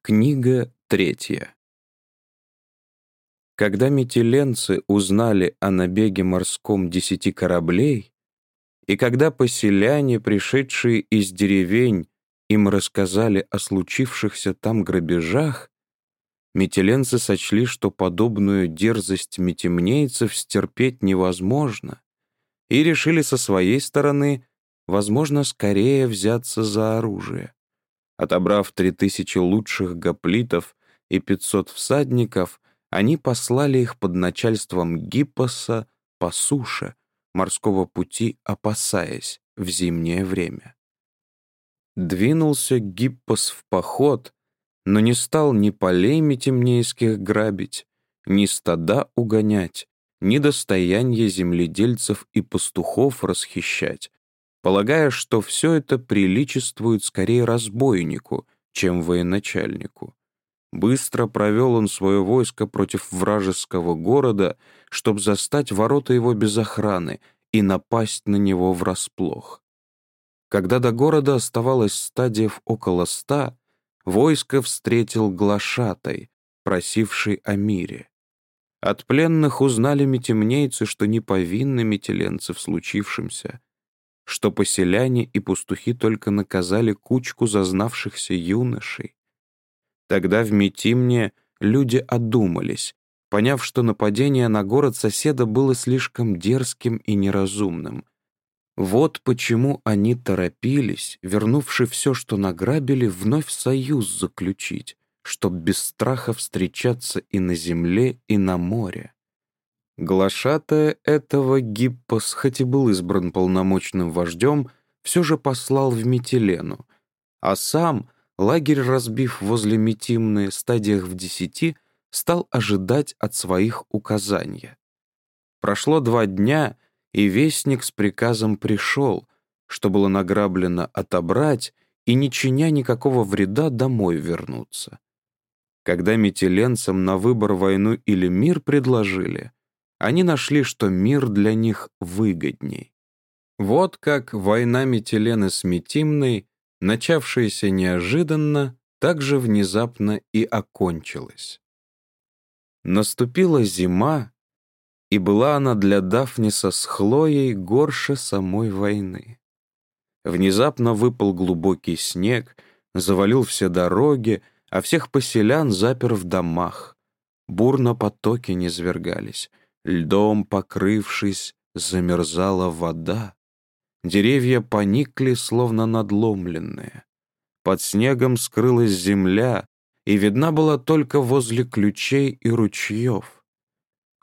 Книга третья. Когда метеленцы узнали о набеге морском десяти кораблей, и когда поселяне, пришедшие из деревень, им рассказали о случившихся там грабежах, метеленцы сочли, что подобную дерзость метемнейцев стерпеть невозможно, и решили со своей стороны, возможно, скорее взяться за оружие. Отобрав три тысячи лучших гоплитов и пятьсот всадников, они послали их под начальством Гиппоса по суше, морского пути опасаясь в зимнее время. Двинулся Гиппос в поход, но не стал ни полей метемнейских грабить, ни стада угонять, ни достояние земледельцев и пастухов расхищать, полагая, что все это приличествует скорее разбойнику, чем военачальнику. Быстро провел он свое войско против вражеского города, чтобы застать ворота его без охраны и напасть на него врасплох. Когда до города оставалось стадиев около ста, войско встретил глашатай, просивший о мире. От пленных узнали метемнейцы, что не повинны метеленцы в случившемся, что поселяне и пастухи только наказали кучку зазнавшихся юношей. Тогда в Митимне люди одумались, поняв, что нападение на город соседа было слишком дерзким и неразумным. Вот почему они торопились, вернувши все, что награбили, вновь союз заключить, чтоб без страха встречаться и на земле, и на море. Глашатая этого Гиппос, хоть и был избран полномочным вождем, все же послал в Метилену, а сам, лагерь разбив возле Метимны стадиях в десяти, стал ожидать от своих указания. Прошло два дня, и вестник с приказом пришел, что было награблено отобрать и, не чиня никакого вреда, домой вернуться. Когда метеленцам на выбор войну или мир предложили — они нашли, что мир для них выгодней. Вот как война Метелены с Метимной, начавшаяся неожиданно, так же внезапно и окончилась. Наступила зима, и была она для Дафниса с Хлоей горше самой войны. Внезапно выпал глубокий снег, завалил все дороги, а всех поселян запер в домах. Бурно потоки низвергались, Льдом покрывшись, замерзала вода. Деревья поникли, словно надломленные. Под снегом скрылась земля, и видна была только возле ключей и ручьев.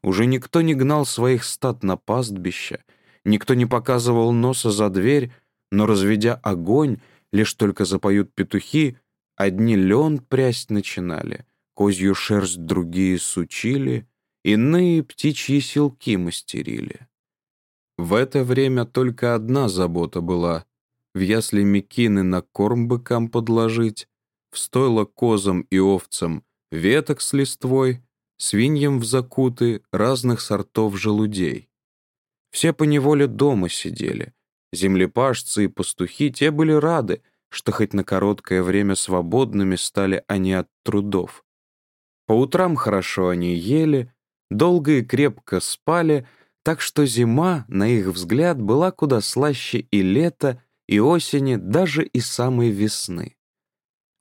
Уже никто не гнал своих стад на пастбище, никто не показывал носа за дверь, но, разведя огонь, лишь только запоют петухи, одни лен прясть начинали, козью шерсть другие сучили — Иные птичьи селки мастерили. В это время только одна забота была — в ясли мекины на корм быкам подложить, в стойло козам и овцам веток с листвой, свиньям в закуты разных сортов желудей. Все поневоле дома сидели. Землепашцы и пастухи те были рады, что хоть на короткое время свободными стали они от трудов. По утрам хорошо они ели, долго и крепко спали, так что зима, на их взгляд, была куда слаще и лета, и осени, даже и самой весны.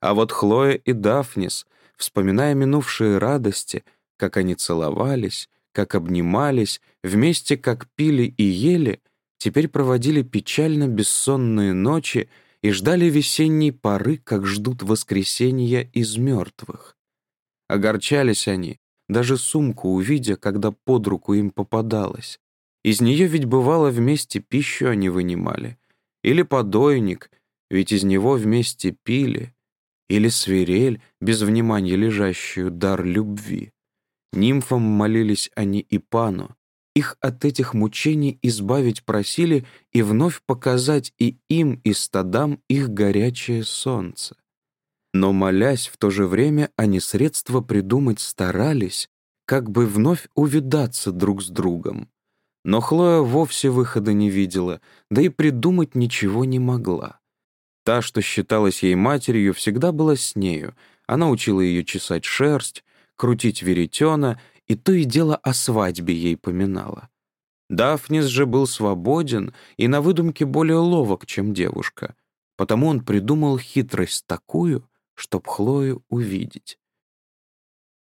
А вот Хлоя и Дафнис, вспоминая минувшие радости, как они целовались, как обнимались, вместе как пили и ели, теперь проводили печально бессонные ночи и ждали весенней поры, как ждут воскресения из мертвых. Огорчались они, даже сумку увидя, когда под руку им попадалось. Из нее ведь бывало вместе пищу они вынимали. Или подойник, ведь из него вместе пили. Или свирель, без внимания лежащую, дар любви. Нимфам молились они и пану. Их от этих мучений избавить просили и вновь показать и им, и стадам их горячее солнце. Но, молясь, в то же время они средства придумать старались, как бы вновь увидаться друг с другом. Но Хлоя вовсе выхода не видела, да и придумать ничего не могла. Та, что считалась ей матерью, всегда была с нею, Она учила ее чесать шерсть, крутить веретена и то и дело о свадьбе ей поминала. Дафнис же был свободен и на выдумке более ловок, чем девушка, потому он придумал хитрость такую, чтоб Хлою увидеть.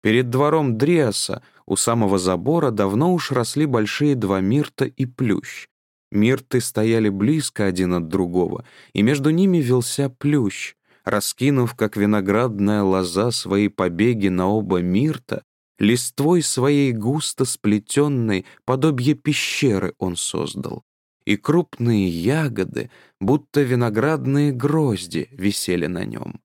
Перед двором Дриаса у самого забора давно уж росли большие два мирта и плющ. Мирты стояли близко один от другого, и между ними велся плющ. Раскинув, как виноградная лоза, свои побеги на оба мирта, листвой своей густо сплетенной подобие пещеры он создал. И крупные ягоды, будто виноградные грозди, висели на нем.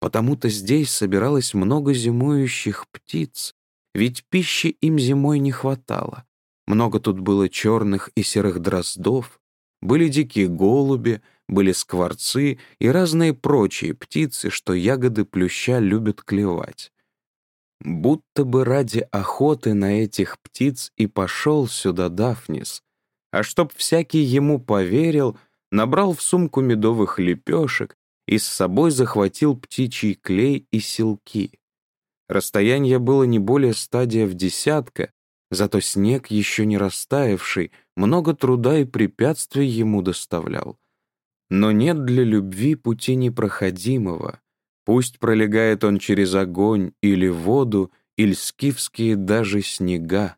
Потому-то здесь собиралось много зимующих птиц, ведь пищи им зимой не хватало. Много тут было черных и серых дроздов, были дикие голуби, были скворцы и разные прочие птицы, что ягоды плюща любят клевать. Будто бы ради охоты на этих птиц и пошел сюда Дафнис, а чтоб всякий ему поверил, набрал в сумку медовых лепешек и с собой захватил птичий клей и селки. Расстояние было не более стадия в десятка, зато снег, еще не растаявший, много труда и препятствий ему доставлял. Но нет для любви пути непроходимого. Пусть пролегает он через огонь или воду, или скифские даже снега.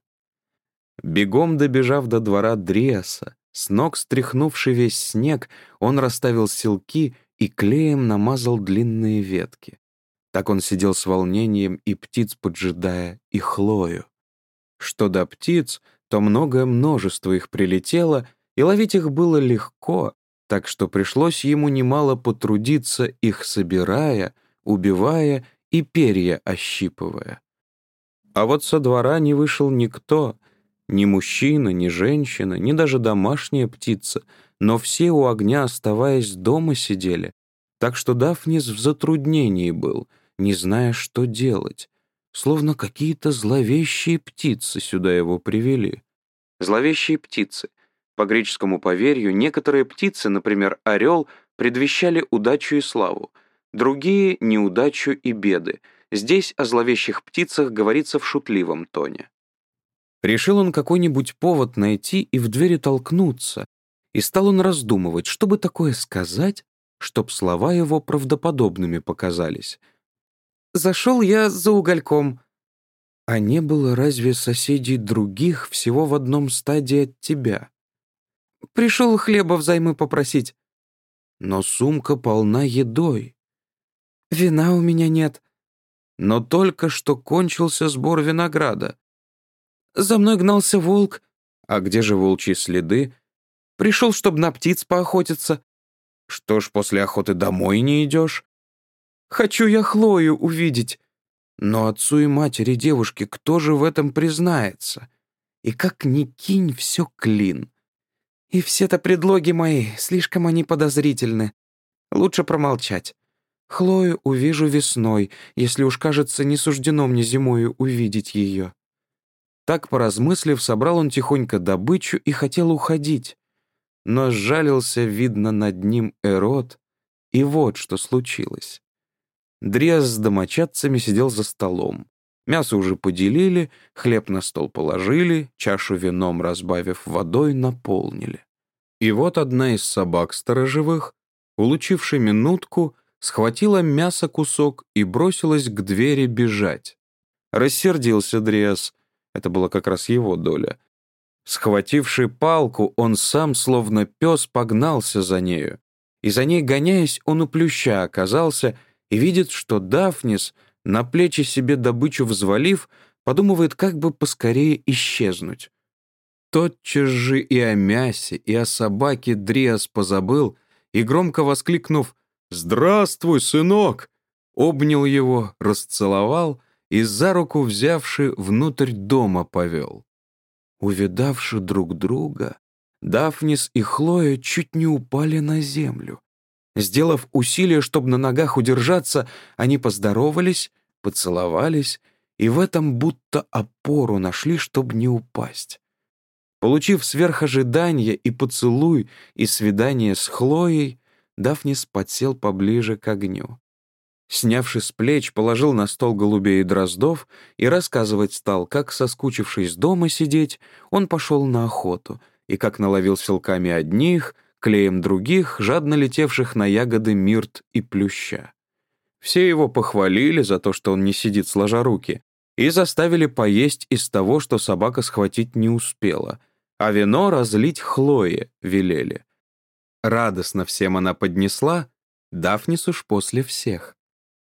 Бегом добежав до двора Дриаса, с ног стряхнувший весь снег, он расставил селки и клеем намазал длинные ветки. Так он сидел с волнением и птиц поджидая, и Хлою. Что до птиц, то многое множество их прилетело, и ловить их было легко, так что пришлось ему немало потрудиться, их собирая, убивая и перья ощипывая. А вот со двора не вышел никто, ни мужчина, ни женщина, ни даже домашняя птица, но все у огня, оставаясь дома, сидели, так что Дафнис в затруднении был, не зная, что делать, словно какие-то зловещие птицы сюда его привели. Зловещие птицы. По греческому поверью, некоторые птицы, например, орел, предвещали удачу и славу, другие — неудачу и беды. Здесь о зловещих птицах говорится в шутливом тоне. Решил он какой-нибудь повод найти и в двери толкнуться, и стал он раздумывать, что бы такое сказать, чтоб слова его правдоподобными показались. «Зашел я за угольком». А не было разве соседей других всего в одном стадии от тебя? Пришел хлеба взаймы попросить. Но сумка полна едой. Вина у меня нет. Но только что кончился сбор винограда. За мной гнался волк. А где же волчьи следы? Пришел, чтобы на птиц поохотиться. Что ж, после охоты домой не идешь? Хочу я Хлою увидеть. Но отцу и матери девушки кто же в этом признается? И как ни кинь, все клин. И все-то предлоги мои, слишком они подозрительны. Лучше промолчать. Хлою увижу весной, если уж, кажется, не суждено мне зимою увидеть ее. Так, поразмыслив, собрал он тихонько добычу и хотел уходить. Но сжалился, видно, над ним Эрот, и вот что случилось. Дриас с домочадцами сидел за столом. Мясо уже поделили, хлеб на стол положили, чашу вином разбавив водой, наполнили. И вот одна из собак сторожевых, улучивши минутку, схватила мясо кусок и бросилась к двери бежать. Рассердился Дриас, это была как раз его доля. Схвативший палку, он сам, словно пес, погнался за нею. И за ней, гоняясь, он у плюща оказался и видит, что Дафнис, на плечи себе добычу взвалив, подумывает, как бы поскорее исчезнуть. Тотчас же и о мясе, и о собаке Дриас позабыл, и, громко воскликнув «Здравствуй, сынок!», обнял его, расцеловал и за руку взявши внутрь дома повел. Увидавши друг друга, Дафнис и Хлоя чуть не упали на землю. Сделав усилие, чтобы на ногах удержаться, они поздоровались, поцеловались и в этом будто опору нашли, чтобы не упасть. Получив сверхожидание и поцелуй, и свидание с Хлоей, Дафнис подсел поближе к огню. Снявши с плеч, положил на стол голубей и дроздов и рассказывать стал, как, соскучившись дома сидеть, он пошел на охоту, и как наловил силками одних, клеем других, жадно летевших на ягоды мирт и плюща. Все его похвалили за то, что он не сидит сложа руки, и заставили поесть из того, что собака схватить не успела, а вино разлить Хлое велели. Радостно всем она поднесла, Дафнис уж после всех.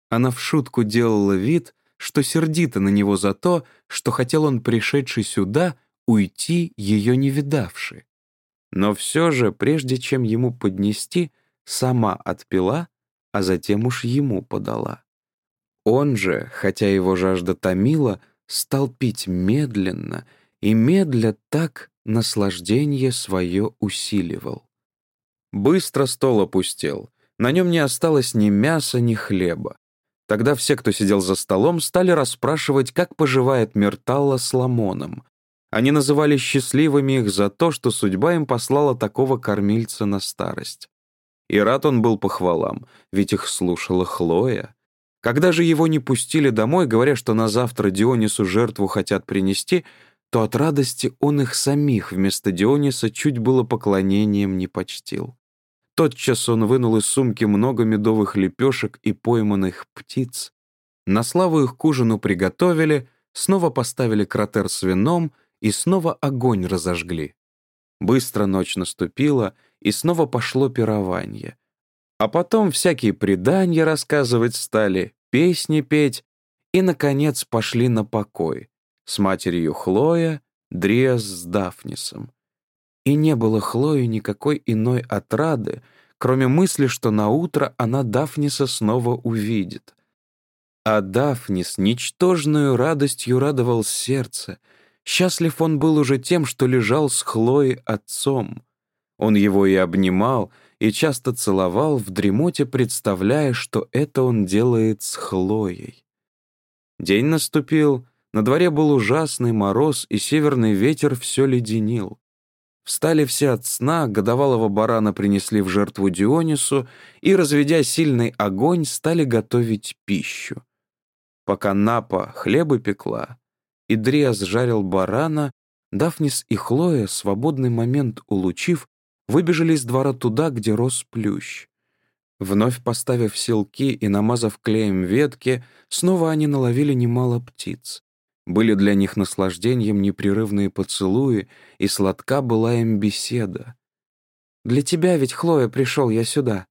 Она в шутку делала вид, что сердита на него за то, что хотел он, пришедший сюда, уйти, ее не видавши. Но все же, прежде чем ему поднести, сама отпила, а затем уж ему подала. Он же, хотя его жажда томила, стал пить медленно, и медля так наслаждение свое усиливал. Быстро стол опустел, на нем не осталось ни мяса, ни хлеба. Тогда все, кто сидел за столом, стали расспрашивать, как поживает Мерталла с Ламоном. Они называли счастливыми их за то, что судьба им послала такого кормильца на старость. И рад он был похвалам, ведь их слушала Хлоя. Когда же его не пустили домой, говоря, что на завтра Дионису жертву хотят принести, то от радости он их самих вместо Диониса чуть было поклонением не почтил. Тотчас он вынул из сумки много медовых лепешек и пойманных птиц. На славу их к ужину приготовили, снова поставили кратер с вином и снова огонь разожгли. Быстро ночь наступила, и снова пошло пирование. А потом всякие предания рассказывать стали, песни петь, и, наконец, пошли на покой с матерью Хлоя, Дриас с Дафнисом и не было Хлои никакой иной отрады, кроме мысли, что на утро она Дафниса снова увидит. А Дафнис ничтожную радостью радовал сердце. Счастлив он был уже тем, что лежал с Хлоей отцом. Он его и обнимал, и часто целовал в дремоте, представляя, что это он делает с Хлоей. День наступил, на дворе был ужасный мороз, и северный ветер все леденил. Встали все от сна, годовалого барана принесли в жертву Дионису и, разведя сильный огонь, стали готовить пищу. Пока Напа хлебы пекла, и Дриас жарил барана, Дафнис и Хлоя, свободный момент улучив, выбежали из двора туда, где рос плющ. Вновь поставив селки и намазав клеем ветки, снова они наловили немало птиц. Были для них наслаждением непрерывные поцелуи, и сладка была им беседа. «Для тебя ведь, Хлоя, пришел я сюда».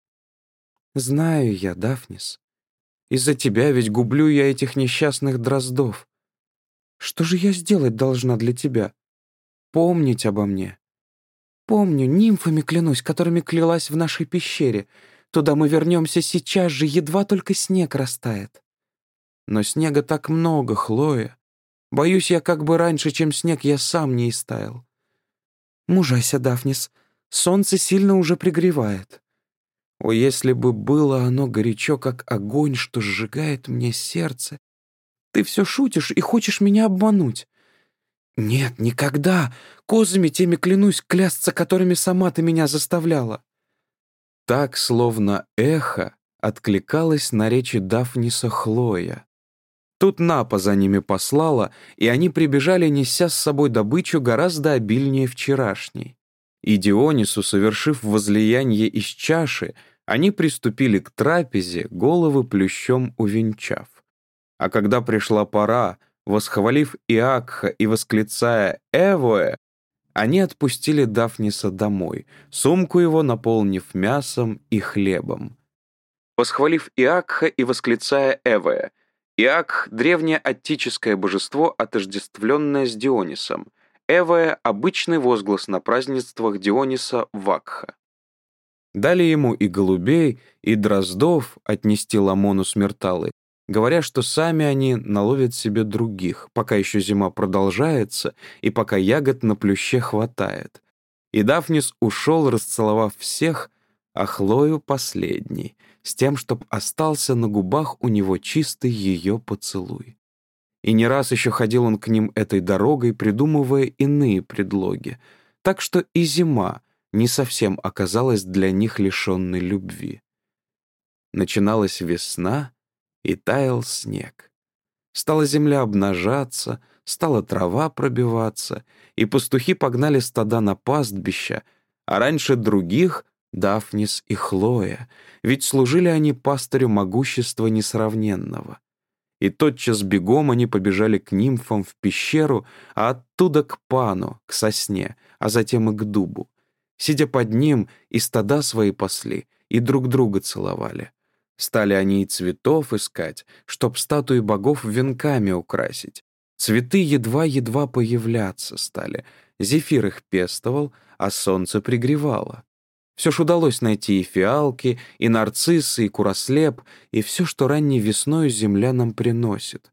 «Знаю я, Дафнис. Из-за тебя ведь гублю я этих несчастных дроздов. Что же я сделать должна для тебя? Помнить обо мне. Помню, нимфами клянусь, которыми клялась в нашей пещере. Туда мы вернемся сейчас же, едва только снег растает. Но снега так много, Хлоя. Боюсь я, как бы раньше, чем снег, я сам не истаял. Мужайся, Дафнис, солнце сильно уже пригревает. О, если бы было оно горячо, как огонь, что сжигает мне сердце. Ты все шутишь и хочешь меня обмануть. Нет, никогда. Козами теми клянусь клясться, которыми сама ты меня заставляла. Так, словно эхо, откликалась на речи Дафниса Хлоя. Тут Напа за ними послала, и они прибежали, неся с собой добычу гораздо обильнее вчерашней. И Дионису, совершив возлияние из чаши, они приступили к трапезе, головы плющом увенчав. А когда пришла пора, восхвалив Иакха и восклицая «Эвоэ», они отпустили Дафниса домой, сумку его наполнив мясом и хлебом. Восхвалив Иакха и восклицая «Эвоэ», Иак — древнее аттическое божество, отождествленное с Дионисом. Эвая — обычный возглас на празднествах Диониса Вакха. Дали ему и голубей, и дроздов отнести Ламону смерталы, говоря, что сами они наловят себе других, пока еще зима продолжается и пока ягод на плюще хватает. И Дафнис ушел, расцеловав всех, а Хлою последний, с тем, чтоб остался на губах у него чистый ее поцелуй. И не раз еще ходил он к ним этой дорогой, придумывая иные предлоги, так что и зима не совсем оказалась для них лишенной любви. Начиналась весна, и таял снег. Стала земля обнажаться, стала трава пробиваться, и пастухи погнали стада на пастбища, а раньше других — Дафнис и Хлоя, ведь служили они пастырю могущества несравненного. И тотчас бегом они побежали к нимфам в пещеру, а оттуда к пану, к сосне, а затем и к дубу. Сидя под ним, и стада свои пасли, и друг друга целовали. Стали они и цветов искать, чтоб статуи богов венками украсить. Цветы едва-едва появляться стали. Зефир их пестовал, а солнце пригревало. Все ж удалось найти и фиалки, и нарциссы, и курослеп, и все, что ранней весной земля нам приносит.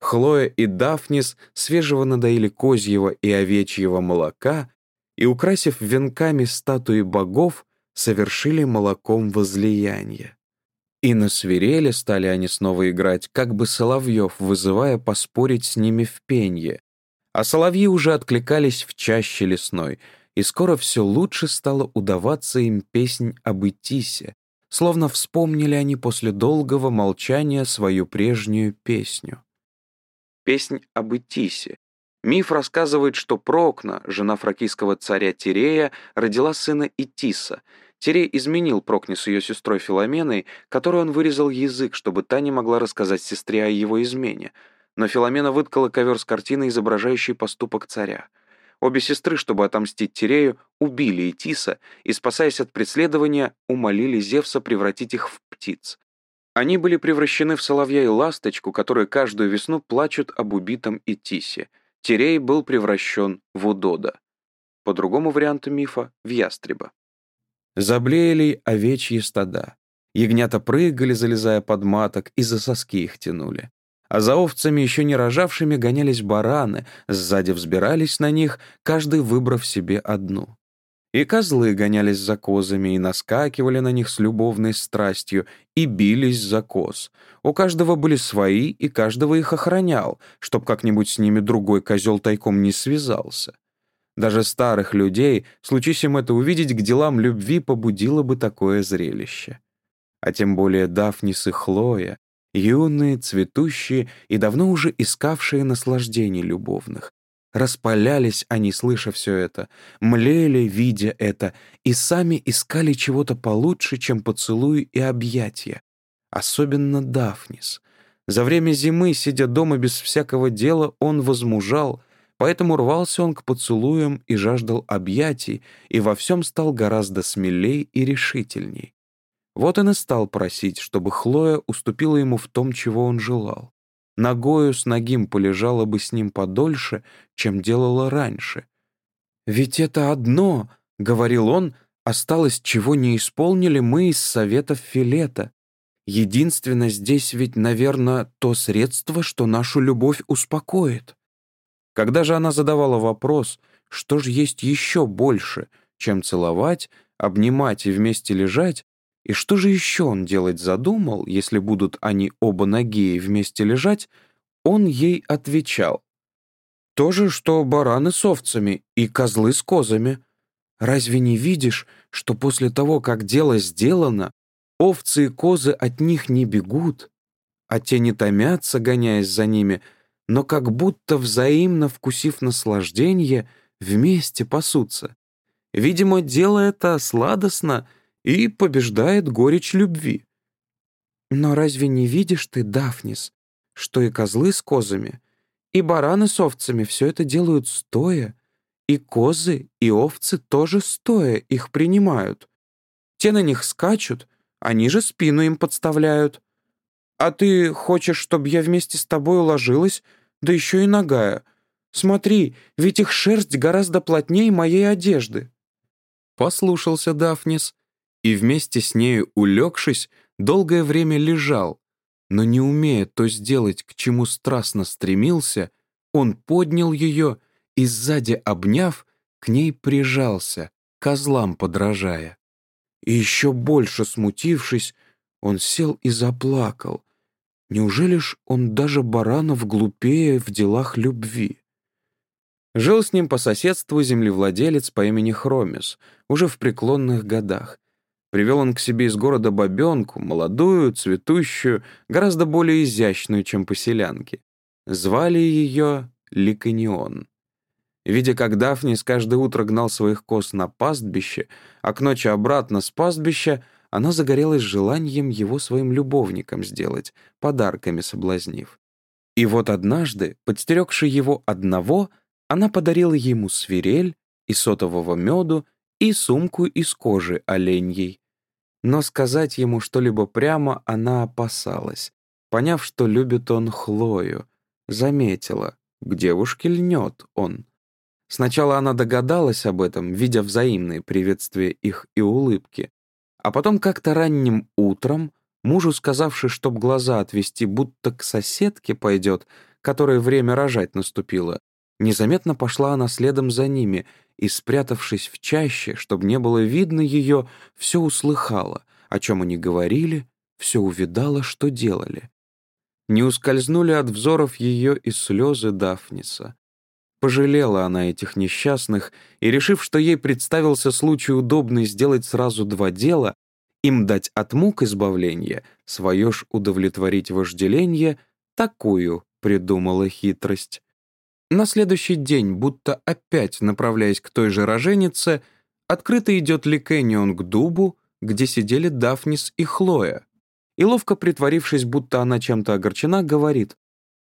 Хлоя и Дафнис свежего надоили козьего и овечьего молока и, украсив венками статуи богов, совершили молоком возлияние. И на свирели стали они снова играть, как бы соловьев, вызывая поспорить с ними в пенье. А соловьи уже откликались в чаще лесной, и скоро все лучше стало удаваться им песнь об Итисе, словно вспомнили они после долгого молчания свою прежнюю песню. Песнь об Итисе. Миф рассказывает, что Прокна, жена фракийского царя Тирея, родила сына Итиса — Терей изменил Прокни с ее сестрой Филоменой, которой он вырезал язык, чтобы та не могла рассказать сестре о его измене. Но Филомена выткала ковер с картиной, изображающей поступок царя. Обе сестры, чтобы отомстить Тирею, убили Этиса и, спасаясь от преследования, умолили Зевса превратить их в птиц. Они были превращены в соловья и ласточку, которые каждую весну плачут об убитом Этисе. Тирей был превращен в Удода. По другому варианту мифа — в ястреба. Заблеяли овечьи стада. Ягнята прыгали, залезая под маток, и за соски их тянули. А за овцами, еще не рожавшими, гонялись бараны, сзади взбирались на них, каждый выбрав себе одну. И козлы гонялись за козами, и наскакивали на них с любовной страстью, и бились за коз. У каждого были свои, и каждого их охранял, чтоб как-нибудь с ними другой козел тайком не связался. Даже старых людей, случись им это увидеть, к делам любви побудило бы такое зрелище. А тем более Дафнис и Хлоя, юные, цветущие и давно уже искавшие наслаждений любовных. Распалялись они, слыша все это, млели, видя это, и сами искали чего-то получше, чем поцелуи и объятия. Особенно Дафнис. За время зимы, сидя дома без всякого дела, он возмужал — Поэтому рвался он к поцелуям и жаждал объятий, и во всем стал гораздо смелей и решительней. Вот он и стал просить, чтобы Хлоя уступила ему в том, чего он желал. Ногою с ногим полежала бы с ним подольше, чем делала раньше. «Ведь это одно», — говорил он, — «осталось, чего не исполнили мы из советов Филета. Единственно здесь ведь, наверное, то средство, что нашу любовь успокоит». Когда же она задавала вопрос, что же есть еще больше, чем целовать, обнимать и вместе лежать, и что же еще он делать задумал, если будут они оба ноги вместе лежать, он ей отвечал. «То же, что бараны с овцами и козлы с козами. Разве не видишь, что после того, как дело сделано, овцы и козы от них не бегут, а те не томятся, гоняясь за ними, — но как будто взаимно вкусив наслаждение, вместе пасутся. Видимо, дело это сладостно и побеждает горечь любви. Но разве не видишь ты, Дафнис, что и козлы с козами, и бараны с овцами все это делают стоя, и козы, и овцы тоже стоя их принимают. Те на них скачут, они же спину им подставляют. А ты хочешь, чтобы я вместе с тобой уложилась да еще и ногая. Смотри, ведь их шерсть гораздо плотнее моей одежды». Послушался Дафнис и вместе с нею, улегшись, долгое время лежал, но не умея то сделать, к чему страстно стремился, он поднял ее и, сзади обняв, к ней прижался, козлам подражая. И еще больше смутившись, он сел и заплакал, Неужели ж он даже баранов глупее в делах любви? Жил с ним по соседству землевладелец по имени Хромис, уже в преклонных годах. Привел он к себе из города бабенку, молодую, цветущую, гораздо более изящную, чем поселянки. Звали ее Ликанион. Видя, как Дафнис каждое утро гнал своих коз на пастбище, а к ночи обратно с пастбища, она загорелась желанием его своим любовником сделать, подарками соблазнив. И вот однажды, подстерегши его одного, она подарила ему свирель и сотового меду и сумку из кожи оленьей. Но сказать ему что-либо прямо она опасалась, поняв, что любит он Хлою, заметила, к девушке льнет он. Сначала она догадалась об этом, видя взаимные приветствия их и улыбки, а потом как-то ранним утром, мужу сказавши, чтоб глаза отвести, будто к соседке пойдет, которой время рожать наступило, незаметно пошла она следом за ними и, спрятавшись в чаще, чтобы не было видно ее, все услыхала, о чем они говорили, все увидала, что делали. Не ускользнули от взоров ее и слезы Дафниса. Пожалела она этих несчастных и, решив, что ей представился случай удобный сделать сразу два дела, им дать от мук избавление, свое ж удовлетворить вожделение, такую придумала хитрость. На следующий день, будто опять направляясь к той же роженице, открыто идет Ликэнион к дубу, где сидели Дафнис и Хлоя, и, ловко притворившись, будто она чем-то огорчена, говорит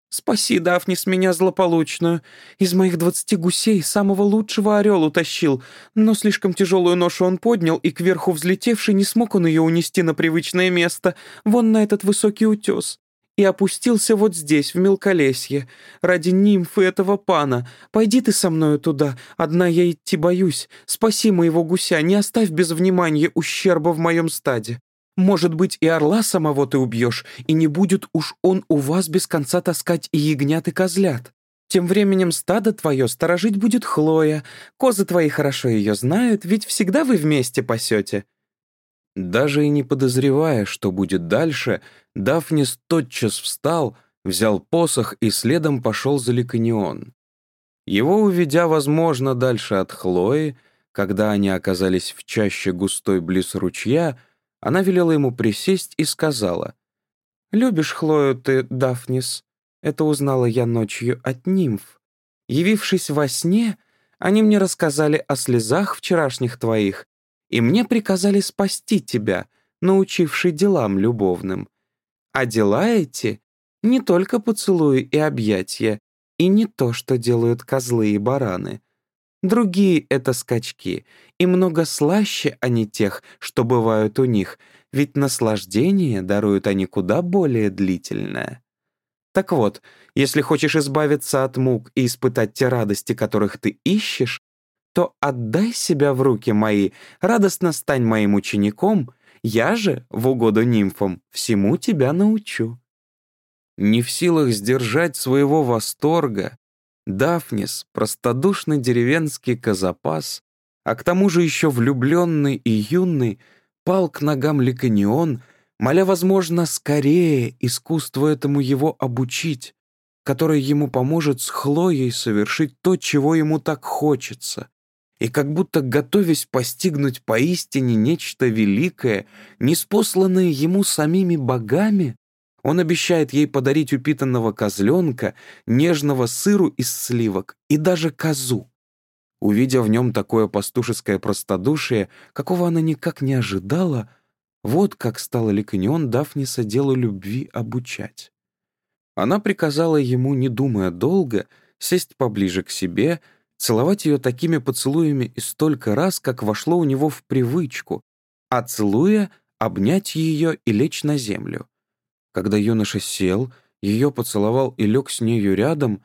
«Спаси, Дафнис, меня злополучную. Из моих двадцати гусей самого лучшего орел утащил, но слишком тяжелую ношу он поднял, и кверху взлетевший не смог он ее унести на привычное место, вон на этот высокий утес. И опустился вот здесь, в мелколесье, ради нимфы этого пана. Пойди ты со мною туда, одна я идти боюсь. Спаси моего гуся, не оставь без внимания ущерба в моем стаде. Может быть, и орла самого ты убьешь, и не будет уж он у вас без конца таскать и ягнят, и козлят. Тем временем стадо твое сторожить будет Хлоя. Козы твои хорошо ее знают, ведь всегда вы вместе пасете». Даже и не подозревая, что будет дальше, Дафнис тотчас встал, взял посох и следом пошел за Ликанион. Его уведя, возможно, дальше от Хлои, когда они оказались в чаще густой близ ручья, она велела ему присесть и сказала, «Любишь Хлою ты, Дафнис? Это узнала я ночью от нимф. Явившись во сне, они мне рассказали о слезах вчерашних твоих, и мне приказали спасти тебя, научивший делам любовным. А дела эти — не только поцелуи и объятия, и не то, что делают козлы и бараны. Другие — это скачки, и много слаще они тех, что бывают у них, ведь наслаждение даруют они куда более длительное. Так вот, если хочешь избавиться от мук и испытать те радости, которых ты ищешь, то отдай себя в руки мои, радостно стань моим учеником, я же, в угоду нимфам, всему тебя научу». Не в силах сдержать своего восторга, Дафнис, простодушный деревенский казапас, а к тому же еще влюбленный и юный, пал к ногам Ликанион, моля, возможно, скорее искусство этому его обучить, которое ему поможет с Хлоей совершить то, чего ему так хочется. И как будто готовясь постигнуть поистине нечто великое, неспосланное ему самими богами, он обещает ей подарить упитанного козленка, нежного сыру из сливок и даже козу. Увидя в нем такое пастушеское простодушие, какого она никак не ожидала, вот как стала Ликанион Дафниса делу любви обучать. Она приказала ему, не думая долго, сесть поближе к себе, целовать ее такими поцелуями и столько раз, как вошло у него в привычку, а целуя, обнять ее и лечь на землю. Когда юноша сел, ее поцеловал и лег с нею рядом,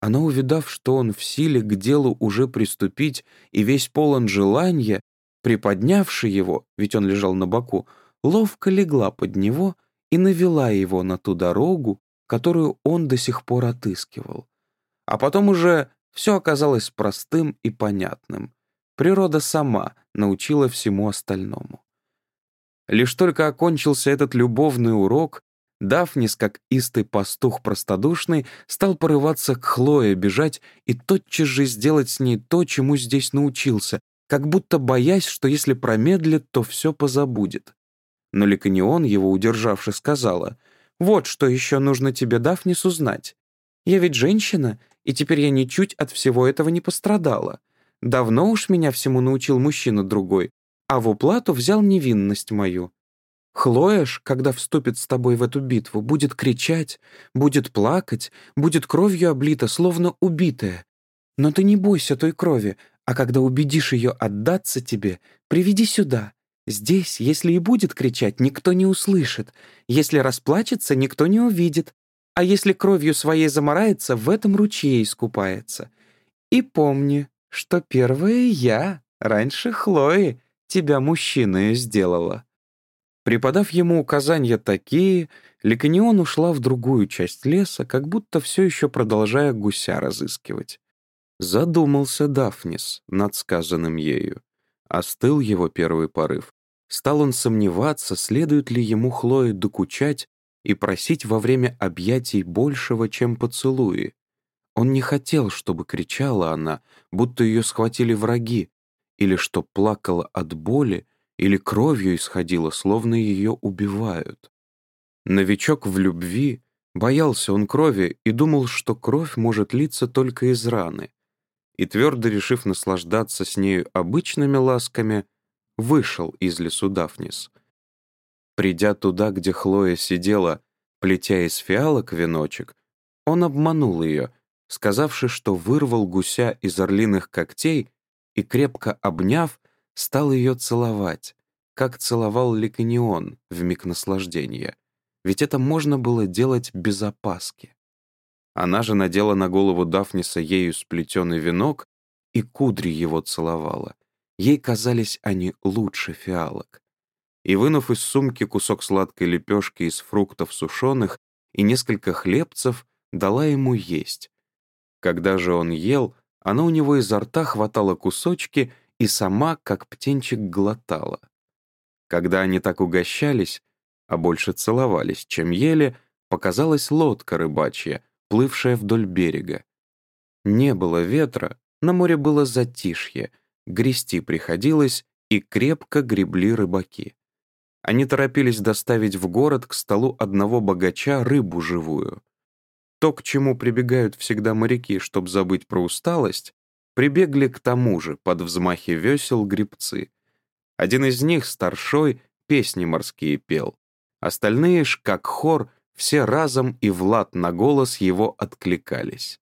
она, увидав, что он в силе к делу уже приступить и весь полон желания, приподнявши его, ведь он лежал на боку, ловко легла под него и навела его на ту дорогу, которую он до сих пор отыскивал. А потом уже все оказалось простым и понятным. Природа сама научила всему остальному. Лишь только окончился этот любовный урок, Дафнис, как истый пастух простодушный, стал порываться к Хлое, бежать и тотчас же сделать с ней то, чему здесь научился, как будто боясь, что если промедлит, то все позабудет. Но Ликанион, его удержавши, сказала, «Вот что еще нужно тебе, Дафнис, узнать. Я ведь женщина, и теперь я ничуть от всего этого не пострадала. Давно уж меня всему научил мужчина другой, а в уплату взял невинность мою. Хлоэш, когда вступит с тобой в эту битву, будет кричать, будет плакать, будет кровью облита, словно убитая. Но ты не бойся той крови, а когда убедишь ее отдаться тебе, приведи сюда. Здесь, если и будет кричать, никто не услышит. Если расплачется, никто не увидит. А если кровью своей замарается, в этом ручье искупается. И помни, что первая я, раньше Хлои, тебя мужчиной сделала». Преподав ему указания такие, Ликанион ушла в другую часть леса, как будто все еще продолжая гуся разыскивать. Задумался Дафнис над сказанным ею. Остыл его первый порыв. Стал он сомневаться, следует ли ему Хлое докучать и просить во время объятий большего, чем поцелуи. Он не хотел, чтобы кричала она, будто ее схватили враги, или что плакала от боли, или кровью исходила, словно ее убивают. Новичок в любви, боялся он крови и думал, что кровь может литься только из раны. И твердо решив наслаждаться с нею обычными ласками, вышел из лесу Дафнис. Придя туда, где Хлоя сидела, плетя из фиалок веночек, он обманул ее, сказавши, что вырвал гуся из орлиных когтей и, крепко обняв, стал ее целовать, как целовал Ликанион в миг наслаждения. Ведь это можно было делать без опаски. Она же надела на голову Дафниса ею сплетенный венок и кудри его целовала. Ей казались они лучше фиалок. И, вынув из сумки кусок сладкой лепешки из фруктов сушеных и несколько хлебцев, дала ему есть. Когда же он ел, она у него изо рта хватала кусочки и сама, как птенчик, глотала. Когда они так угощались, а больше целовались, чем ели, показалась лодка рыбачья, плывшая вдоль берега. Не было ветра, на море было затишье, грести приходилось, и крепко гребли рыбаки. Они торопились доставить в город к столу одного богача рыбу живую. То, к чему прибегают всегда моряки, чтобы забыть про усталость, прибегли к тому же под взмахи весел грибцы. Один из них, старшой, песни морские пел. Остальные ж, как хор, все разом и Влад на голос его откликались.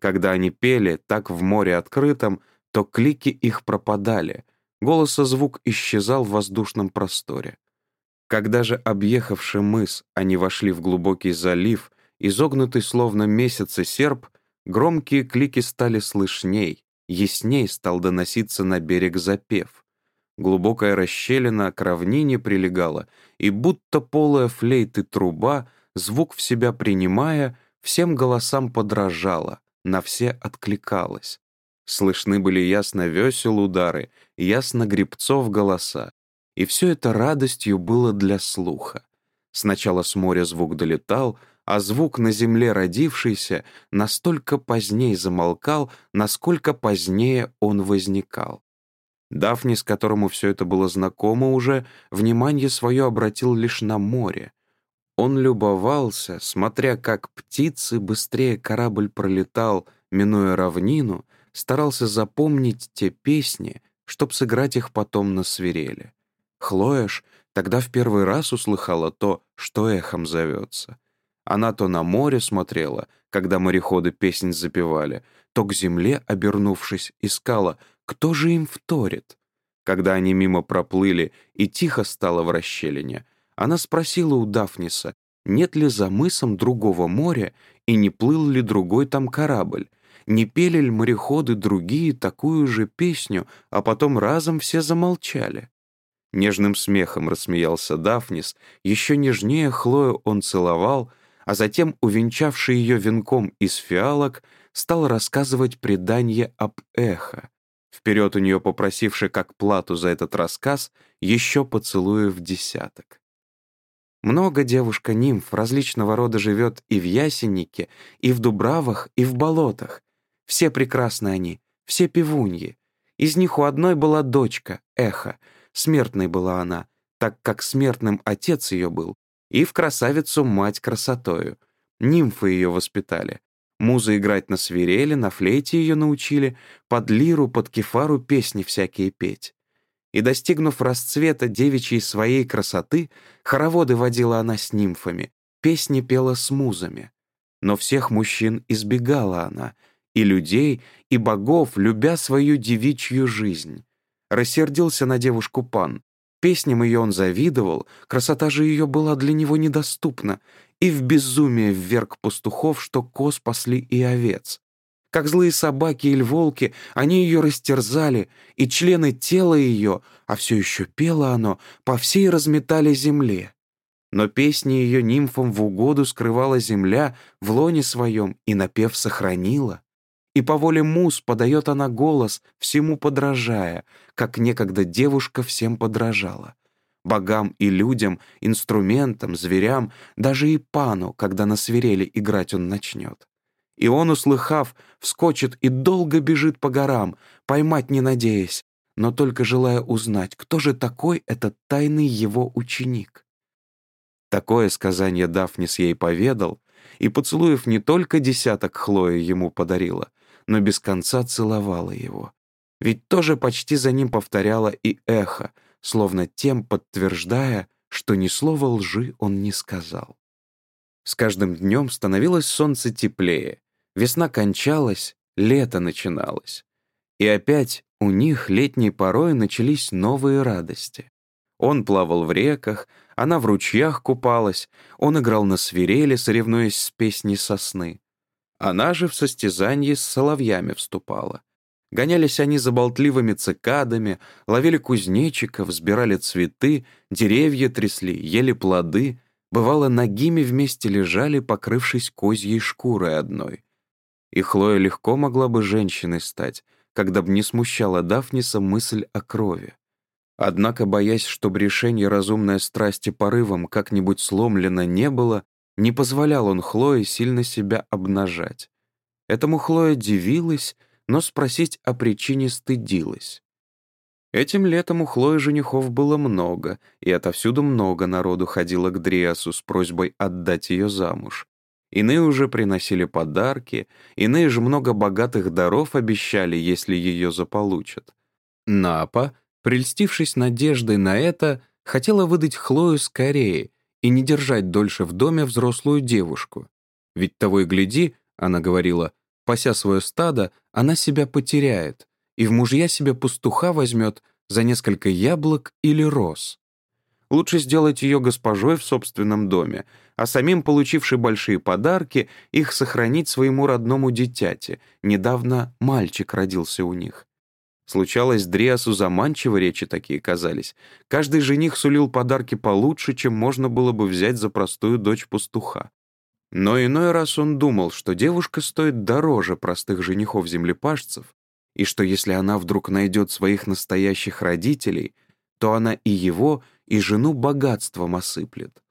Когда они пели так в море открытом, то клики их пропадали, голоса звук исчезал в воздушном просторе. Когда же, объехавши мыс, они вошли в глубокий залив, изогнутый словно месяц и серп, громкие клики стали слышней, ясней стал доноситься на берег запев. Глубокая расщелина к равнине прилегала, и будто полая флейты труба, звук в себя принимая, всем голосам подражала, на все откликалась. Слышны были ясно весел удары, ясно грибцов голоса. И все это радостью было для слуха. Сначала с моря звук долетал, а звук на земле родившийся настолько позднее замолкал, насколько позднее он возникал. Дафни, с которому все это было знакомо уже, внимание свое обратил лишь на море. Он любовался, смотря как птицы быстрее корабль пролетал, минуя равнину, старался запомнить те песни, чтоб сыграть их потом на свирели. Хлоэш тогда в первый раз услыхала то, что эхом зовется. Она то на море смотрела, когда мореходы песнь запевали, то к земле, обернувшись, искала, кто же им вторит. Когда они мимо проплыли и тихо стало в расщелине, она спросила у Дафниса, нет ли за мысом другого моря и не плыл ли другой там корабль, не пели ли мореходы другие такую же песню, а потом разом все замолчали. Нежным смехом рассмеялся Дафнис, еще нежнее Хлою он целовал — а затем, увенчавший ее венком из фиалок, стал рассказывать предание об эхо, вперед у нее попросивший как плату за этот рассказ еще поцелуев десяток. Много девушка-нимф различного рода живет и в ясеннике, и в дубравах, и в болотах. Все прекрасны они, все пивуньи. Из них у одной была дочка, Эхо. Смертной была она, так как смертным отец ее был, и в красавицу мать красотою. Нимфы ее воспитали. Музы играть на свирели, на флейте ее научили, под лиру, под кефару песни всякие петь. И, достигнув расцвета девичьей своей красоты, хороводы водила она с нимфами, песни пела с музами. Но всех мужчин избегала она, и людей, и богов, любя свою девичью жизнь. Рассердился на девушку пан. Песням ее он завидовал, красота же ее была для него недоступна, и в безумие вверг пастухов, что коз пасли и овец. Как злые собаки или волки, они ее растерзали, и члены тела ее, а все еще пело оно, по всей разметали земле. Но песни ее нимфам в угоду скрывала земля в лоне своем и напев сохранила. И по воле муз подает она голос, всему подражая, как некогда девушка всем подражала. Богам и людям, инструментам, зверям, даже и пану, когда на свирели играть он начнет. И он, услыхав, вскочит и долго бежит по горам, поймать не надеясь, но только желая узнать, кто же такой этот тайный его ученик. Такое сказание Дафнис ей поведал, и, поцелуев не только десяток Хлоя ему подарила, но без конца целовала его. Ведь тоже почти за ним повторяла и эхо, словно тем подтверждая, что ни слова лжи он не сказал. С каждым днем становилось солнце теплее, весна кончалась, лето начиналось. И опять у них летней порой начались новые радости. Он плавал в реках, она в ручьях купалась, он играл на свирели, соревнуясь с песней сосны. Она же в состязании с соловьями вступала. Гонялись они за болтливыми цикадами, ловили кузнечиков, сбирали цветы, деревья трясли, ели плоды, бывало, ногими вместе лежали, покрывшись козьей шкурой одной. И Хлоя легко могла бы женщиной стать, когда б не смущала Дафниса мысль о крови. Однако, боясь, чтобы решение разумной страсти порывом как-нибудь сломлено не было, не позволял он Хлое сильно себя обнажать. Этому Хлоя дивилась, но спросить о причине стыдилась. Этим летом у Хлои женихов было много, и отовсюду много народу ходило к Дриасу с просьбой отдать ее замуж. Иные уже приносили подарки, иные же много богатых даров обещали, если ее заполучат. Напа, прельстившись надеждой на это, хотела выдать Хлою скорее, и не держать дольше в доме взрослую девушку. Ведь того и гляди, она говорила, пася свое стадо, она себя потеряет, и в мужья себе пастуха возьмет за несколько яблок или роз. Лучше сделать ее госпожой в собственном доме, а самим, получивший большие подарки, их сохранить своему родному дитяте. Недавно мальчик родился у них. Случалось, Дриасу заманчиво речи такие казались. Каждый жених сулил подарки получше, чем можно было бы взять за простую дочь пастуха. Но иной раз он думал, что девушка стоит дороже простых женихов-землепашцев, и что если она вдруг найдет своих настоящих родителей, то она и его, и жену богатством осыплет.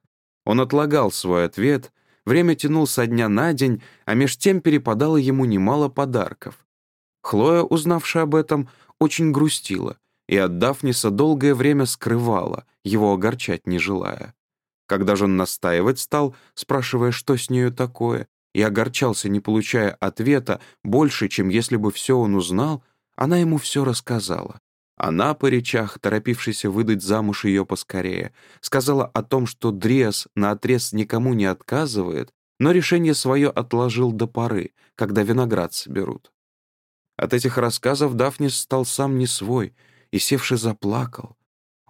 Он отлагал свой ответ, время тянул со дня на день, а меж тем перепадало ему немало подарков. Хлоя, узнавшая об этом, очень грустила и от Дафниса долгое время скрывала, его огорчать не желая. Когда же он настаивать стал, спрашивая, что с нею такое, и огорчался, не получая ответа, больше, чем если бы все он узнал, она ему все рассказала. Она, по речах, торопившись выдать замуж ее поскорее, сказала о том, что Дриас наотрез никому не отказывает, но решение свое отложил до поры, когда виноград соберут. От этих рассказов Дафнис стал сам не свой и, севши, заплакал.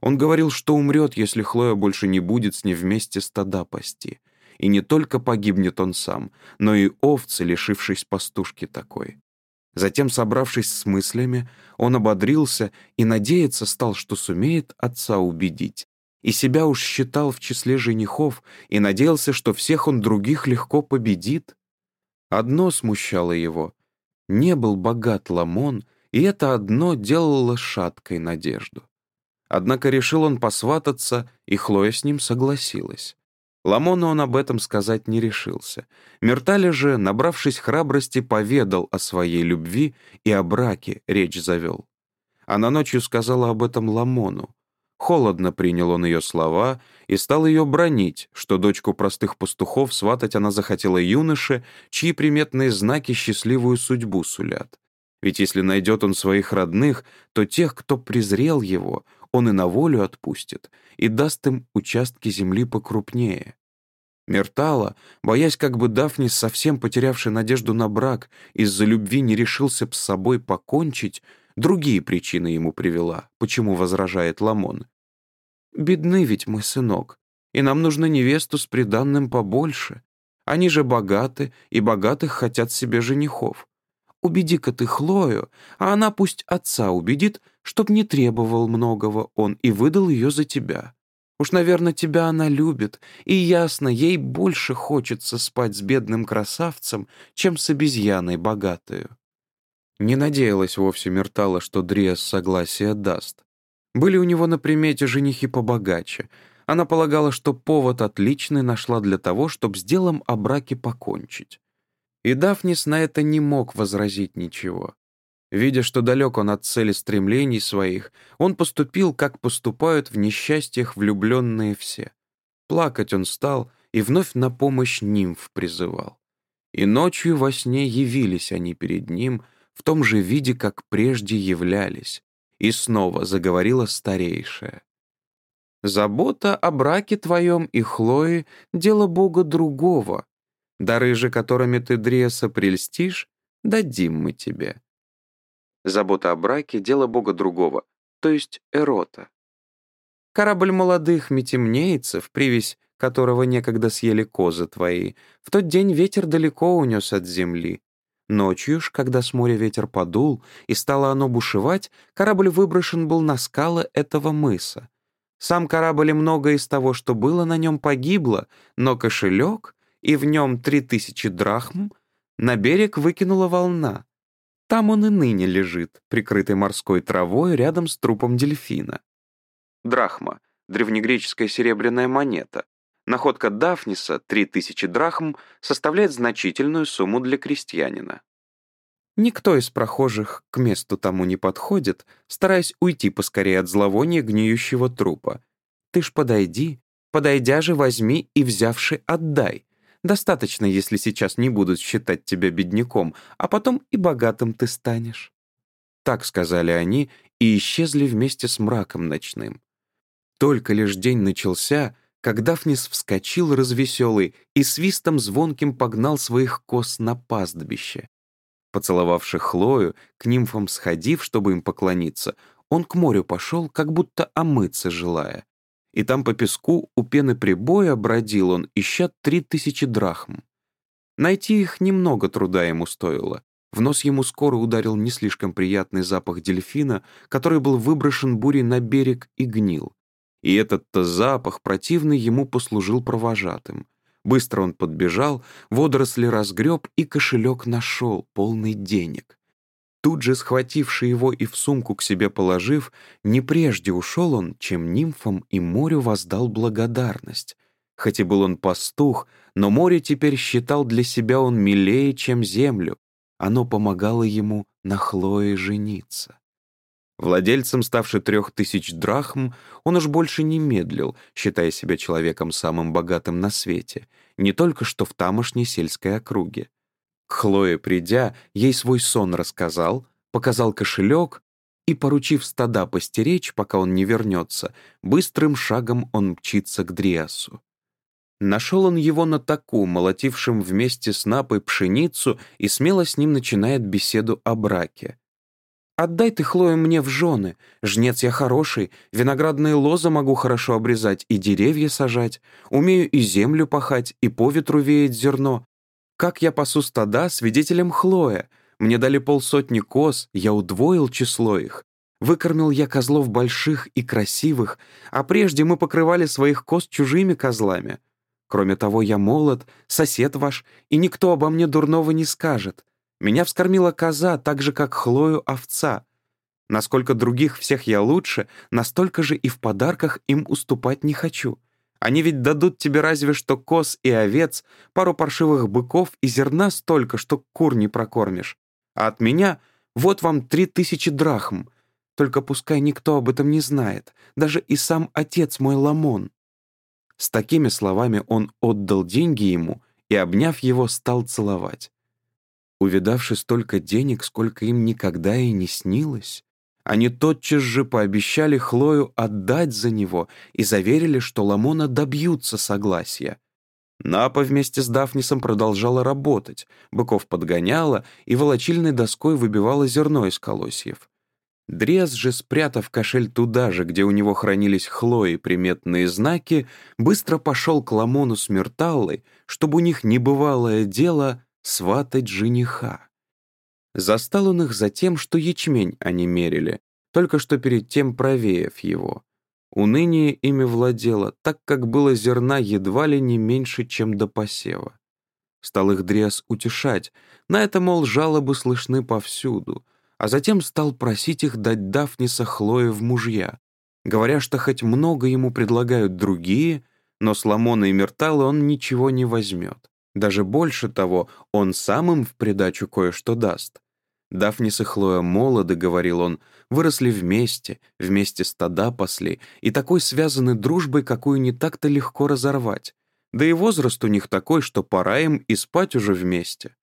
Он говорил, что умрет, если Хлоя больше не будет с ней вместе стада пасти. И не только погибнет он сам, но и овцы, лишившись пастушки такой. Затем, собравшись с мыслями, он ободрился и надеяться стал, что сумеет отца убедить. И себя уж считал в числе женихов и надеялся, что всех он других легко победит. Одно смущало его не был богат Ламон, и это одно делало шаткой надежду. Однако решил он посвататься, и Хлоя с ним согласилась. Ламону он об этом сказать не решился. Мертале же, набравшись храбрости, поведал о своей любви и о браке речь завел. Она ночью сказала об этом Ламону. Холодно принял он ее слова и стал ее бронить, что дочку простых пастухов сватать она захотела юноше, чьи приметные знаки счастливую судьбу сулят. Ведь если найдет он своих родных, то тех, кто презрел его, он и на волю отпустит, и даст им участки земли покрупнее. Мертала, боясь, как бы Дафнис, совсем потерявший надежду на брак, из-за любви не решился с собой покончить, другие причины ему привела, почему возражает Ламон. «Бедны ведь мы, сынок, и нам нужно невесту с приданным побольше. Они же богаты, и богатых хотят себе женихов. Убеди-ка ты Хлою, а она пусть отца убедит, чтоб не требовал многого он и выдал ее за тебя. Уж, наверное, тебя она любит, и ясно, ей больше хочется спать с бедным красавцем, чем с обезьяной богатую». Не надеялась вовсе Мертала, что Дриас согласие даст. Были у него на примете женихи побогаче. Она полагала, что повод отличный нашла для того, чтобы с делом о браке покончить. И Дафнис на это не мог возразить ничего. Видя, что далек он от цели стремлений своих, он поступил, как поступают в несчастьях влюбленные все. Плакать он стал и вновь на помощь нимф призывал. И ночью во сне явились они перед ним в том же виде, как прежде являлись. И снова заговорила старейшая. «Забота о браке твоем и Хлое — дело Бога другого. Дары же, которыми ты Дреса прельстишь, дадим мы тебе». Забота о браке — дело Бога другого, то есть Эрота. Корабль молодых метемнейцев, привязь которого некогда съели козы твои, в тот день ветер далеко унес от земли, Ночью ж, когда с моря ветер подул, и стало оно бушевать, корабль выброшен был на скалы этого мыса. Сам корабль и многое из того, что было на нем, погибло, но кошелек, и в нем три тысячи драхм, на берег выкинула волна. Там он и ныне лежит, прикрытый морской травой рядом с трупом дельфина. Драхма — древнегреческая серебряная монета, Находка Дафниса, 3000 драхм, составляет значительную сумму для крестьянина. Никто из прохожих к месту тому не подходит, стараясь уйти поскорее от зловония гниющего трупа. Ты ж подойди, подойдя же возьми и взявши отдай. Достаточно, если сейчас не будут считать тебя бедняком, а потом и богатым ты станешь. Так сказали они и исчезли вместе с мраком ночным. Только лишь день начался, как Дафнис вскочил развеселый и свистом звонким погнал своих коз на пастбище. Поцеловавши Хлою, к нимфам сходив, чтобы им поклониться, он к морю пошел, как будто омыться желая. И там по песку у пены прибоя бродил он, ища три тысячи драхм. Найти их немного труда ему стоило. В нос ему скоро ударил не слишком приятный запах дельфина, который был выброшен бурей на берег и гнил. И этот-то запах противный ему послужил провожатым. Быстро он подбежал, водоросли разгреб и кошелек нашел, полный денег. Тут же, схвативший его и в сумку к себе положив, не прежде ушел он, чем нимфам и морю воздал благодарность. Хоть и был он пастух, но море теперь считал для себя он милее, чем землю. Оно помогало ему на Хлое жениться. Владельцем, ставший трех тысяч драхм, он уж больше не медлил, считая себя человеком самым богатым на свете, не только что в тамошней сельской округе. К Хлое придя, ей свой сон рассказал, показал кошелек и, поручив стада постеречь, пока он не вернется, быстрым шагом он мчится к Дриасу. Нашел он его на таку, молотившим вместе с Напой пшеницу, и смело с ним начинает беседу о браке. Отдай ты, Хлоя, мне в жены. Жнец я хороший, виноградные лозы могу хорошо обрезать и деревья сажать. Умею и землю пахать, и по ветру веять зерно. Как я пасу стада свидетелем Хлоя. Мне дали полсотни коз, я удвоил число их. Выкормил я козлов больших и красивых, а прежде мы покрывали своих коз чужими козлами. Кроме того, я молод, сосед ваш, и никто обо мне дурного не скажет. Меня вскормила коза, так же, как Хлою овца. Насколько других всех я лучше, настолько же и в подарках им уступать не хочу. Они ведь дадут тебе разве что коз и овец, пару паршивых быков и зерна столько, что кур не прокормишь. А от меня вот вам три тысячи драхм. Только пускай никто об этом не знает, даже и сам отец мой Ламон». С такими словами он отдал деньги ему и, обняв его, стал целовать. Увидавши столько денег, сколько им никогда и не снилось, они тотчас же пообещали Хлою отдать за него и заверили, что Ламона добьются согласия. Напа вместе с Дафнисом продолжала работать, быков подгоняла и волочильной доской выбивала зерно из колосьев. Дрез же, спрятав кошель туда же, где у него хранились Хлои приметные знаки, быстро пошел к Ламону с Мерталлой, чтобы у них небывалое дело сватать жениха. Застал он их за тем, что ячмень они мерили, только что перед тем провеяв его. Уныние ими владело, так как было зерна едва ли не меньше, чем до посева. Стал их Дриас утешать, на это, мол, жалобы слышны повсюду, а затем стал просить их дать Дафниса Хлое в мужья, говоря, что хоть много ему предлагают другие, но с Ламона и Мертала он ничего не возьмет. Даже больше того, он сам им в придачу кое-что даст. Дафнис и Хлоя молоды, говорил он, выросли вместе, вместе стада пасли, и такой связаны дружбой, какую не так-то легко разорвать. Да и возраст у них такой, что пора им и спать уже вместе.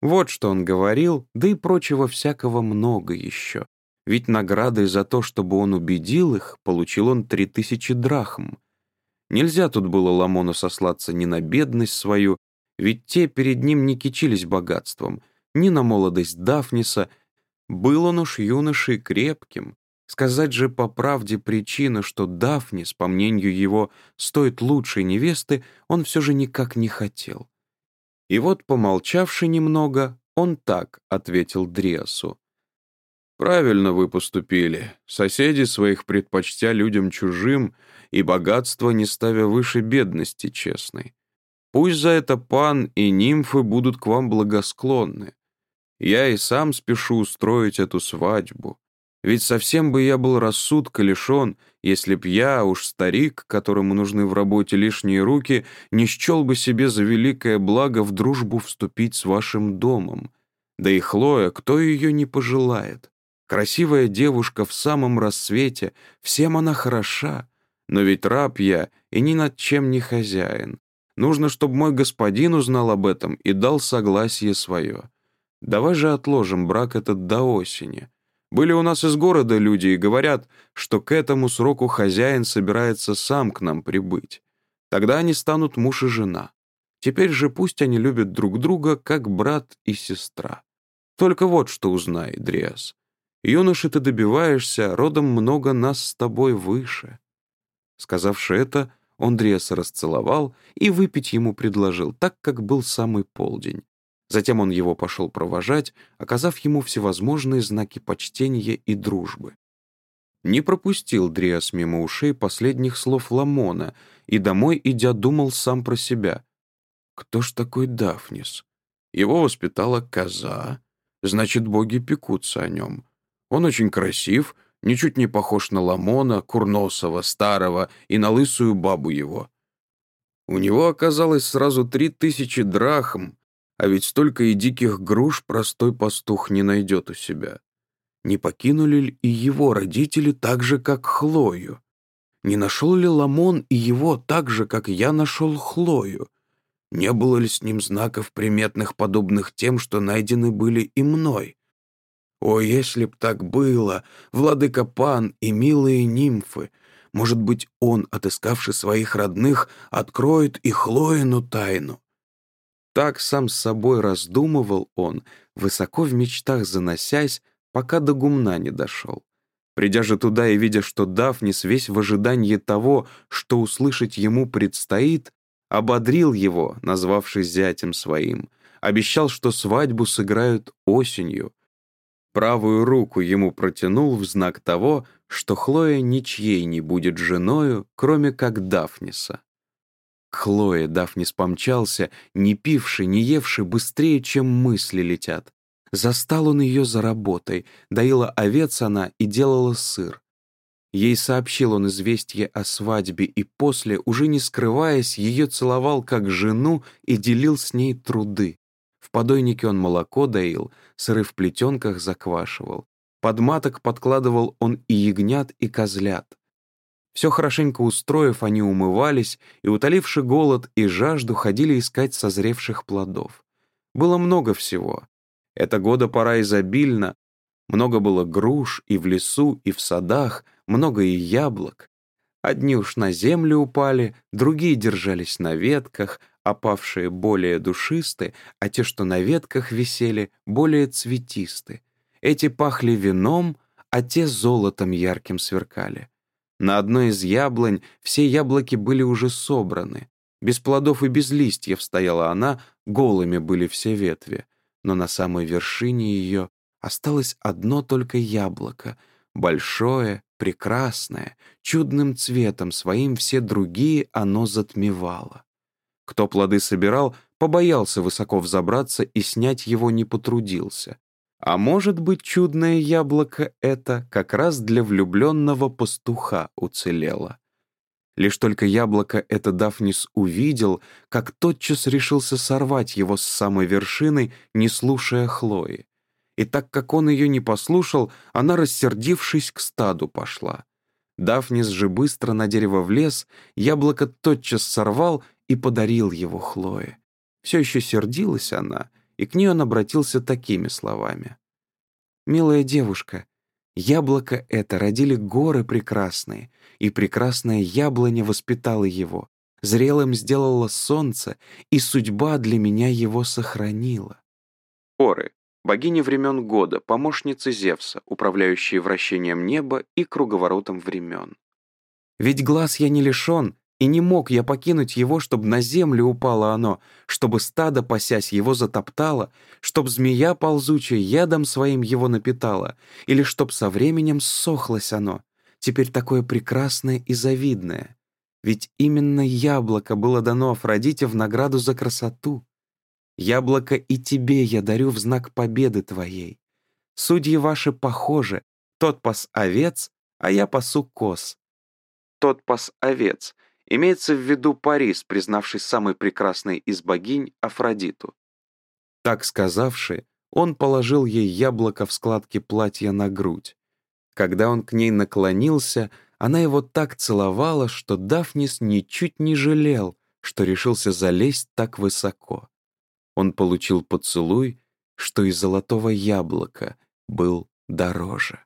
Вот что он говорил, да и прочего всякого много еще. Ведь наградой за то, чтобы он убедил их, получил он три тысячи драхм. Нельзя тут было Ламону сослаться ни на бедность свою, ведь те перед ним не кичились богатством, ни на молодость Дафниса. Был он уж юношей крепким. Сказать же по правде причина, что Дафнис, по мнению его, стоит лучшей невесты, он все же никак не хотел. И вот, помолчавши немного, он так ответил Дриасу. «Правильно вы поступили. Соседи своих предпочтя людям чужим и богатство не ставя выше бедности честной. Пусть за это пан и нимфы будут к вам благосклонны. Я и сам спешу устроить эту свадьбу. Ведь совсем бы я был рассудка лишен, если б я, уж старик, которому нужны в работе лишние руки, не счел бы себе за великое благо в дружбу вступить с вашим домом. Да и Хлоя, кто ее не пожелает? Красивая девушка в самом рассвете, всем она хороша. Но ведь раб я и ни над чем не хозяин. Нужно, чтобы мой господин узнал об этом и дал согласие свое. Давай же отложим брак этот до осени. Были у нас из города люди и говорят, что к этому сроку хозяин собирается сам к нам прибыть. Тогда они станут муж и жена. Теперь же пусть они любят друг друга, как брат и сестра. Только вот что узнай, Дриас. Юноши ты добиваешься, родом много нас с тобой выше. Сказавши это, он Дриаса расцеловал и выпить ему предложил, так как был самый полдень. Затем он его пошел провожать, оказав ему всевозможные знаки почтения и дружбы. Не пропустил Дриас мимо ушей последних слов Ламона и домой, идя, думал сам про себя. Кто ж такой Дафнис? Его воспитала коза, значит, боги пекутся о нем. Он очень красив, ничуть не похож на Ламона, Курносова, Старого и на лысую бабу его. У него оказалось сразу три тысячи драхм, а ведь столько и диких груш простой пастух не найдет у себя. Не покинули ли и его родители так же, как Хлою? Не нашел ли Ламон и его так же, как я нашел Хлою? Не было ли с ним знаков приметных, подобных тем, что найдены были и мной? О, если б так было, владыка Пан и милые нимфы! Может быть, он, отыскавший своих родных, откроет и Хлоину тайну. Так сам с собой раздумывал он, высоко в мечтах заносясь, пока до гумна не дошел. Придя же туда и видя, что Дафнис весь в ожидании того, что услышать ему предстоит, ободрил его, назвавшись зятем своим, обещал, что свадьбу сыграют осенью, Правую руку ему протянул в знак того, что Хлоя ничьей не будет женою, кроме как Дафниса. Хлое Дафнис помчался, не пивший, не евший, быстрее, чем мысли летят. Застал он ее за работой, доила овец она и делала сыр. Ей сообщил он известие о свадьбе и после, уже не скрываясь, ее целовал как жену и делил с ней труды. В подойнике он молоко доил, сыры в плетенках заквашивал. Под маток подкладывал он и ягнят, и козлят. Все хорошенько устроив, они умывались и, утоливши голод и жажду, ходили искать созревших плодов. Было много всего. Это года пора изобильно. Много было груш и в лесу, и в садах, много и яблок. Одни уж на землю упали, другие держались на ветках, опавшие более душисты, а те, что на ветках висели, более цветисты. Эти пахли вином, а те золотом ярким сверкали. На одной из яблонь все яблоки были уже собраны. Без плодов и без листьев стояла она, голыми были все ветви. Но на самой вершине ее осталось одно только яблоко, большое, прекрасное, чудным цветом своим все другие оно затмевало. Кто плоды собирал, побоялся высоко взобраться и снять его не потрудился. А может быть, чудное яблоко это как раз для влюбленного пастуха уцелело. Лишь только яблоко это Дафнис увидел, как тотчас решился сорвать его с самой вершины, не слушая Хлои. И так как он ее не послушал, она, рассердившись, к стаду пошла. Дафнис же быстро на дерево влез, яблоко тотчас сорвал и подарил его Хлое. Все еще сердилась она, и к ней он обратился такими словами. «Милая девушка, яблоко это родили горы прекрасные, и прекрасное яблоня воспитало его, зрелым сделало солнце, и судьба для меня его сохранила». Горы — богиня времен года, помощница Зевса, управляющая вращением неба и круговоротом времен. «Ведь глаз я не лишен, и не мог я покинуть его, чтобы на землю упало оно, чтобы стадо, пасясь, его затоптало, чтоб змея ползучая ядом своим его напитала, или чтоб со временем ссохлось оно, теперь такое прекрасное и завидное. Ведь именно яблоко было дано Афродите в награду за красоту. Яблоко и тебе я дарю в знак победы твоей. Судьи ваши похожи, тот пас овец, а я пасу коз. Тот пас овец — Имеется в виду Парис, признавший самой прекрасной из богинь Афродиту. Так сказавши, он положил ей яблоко в складке платья на грудь. Когда он к ней наклонился, она его так целовала, что Дафнис ничуть не жалел, что решился залезть так высоко. Он получил поцелуй, что из золотого яблока был дороже.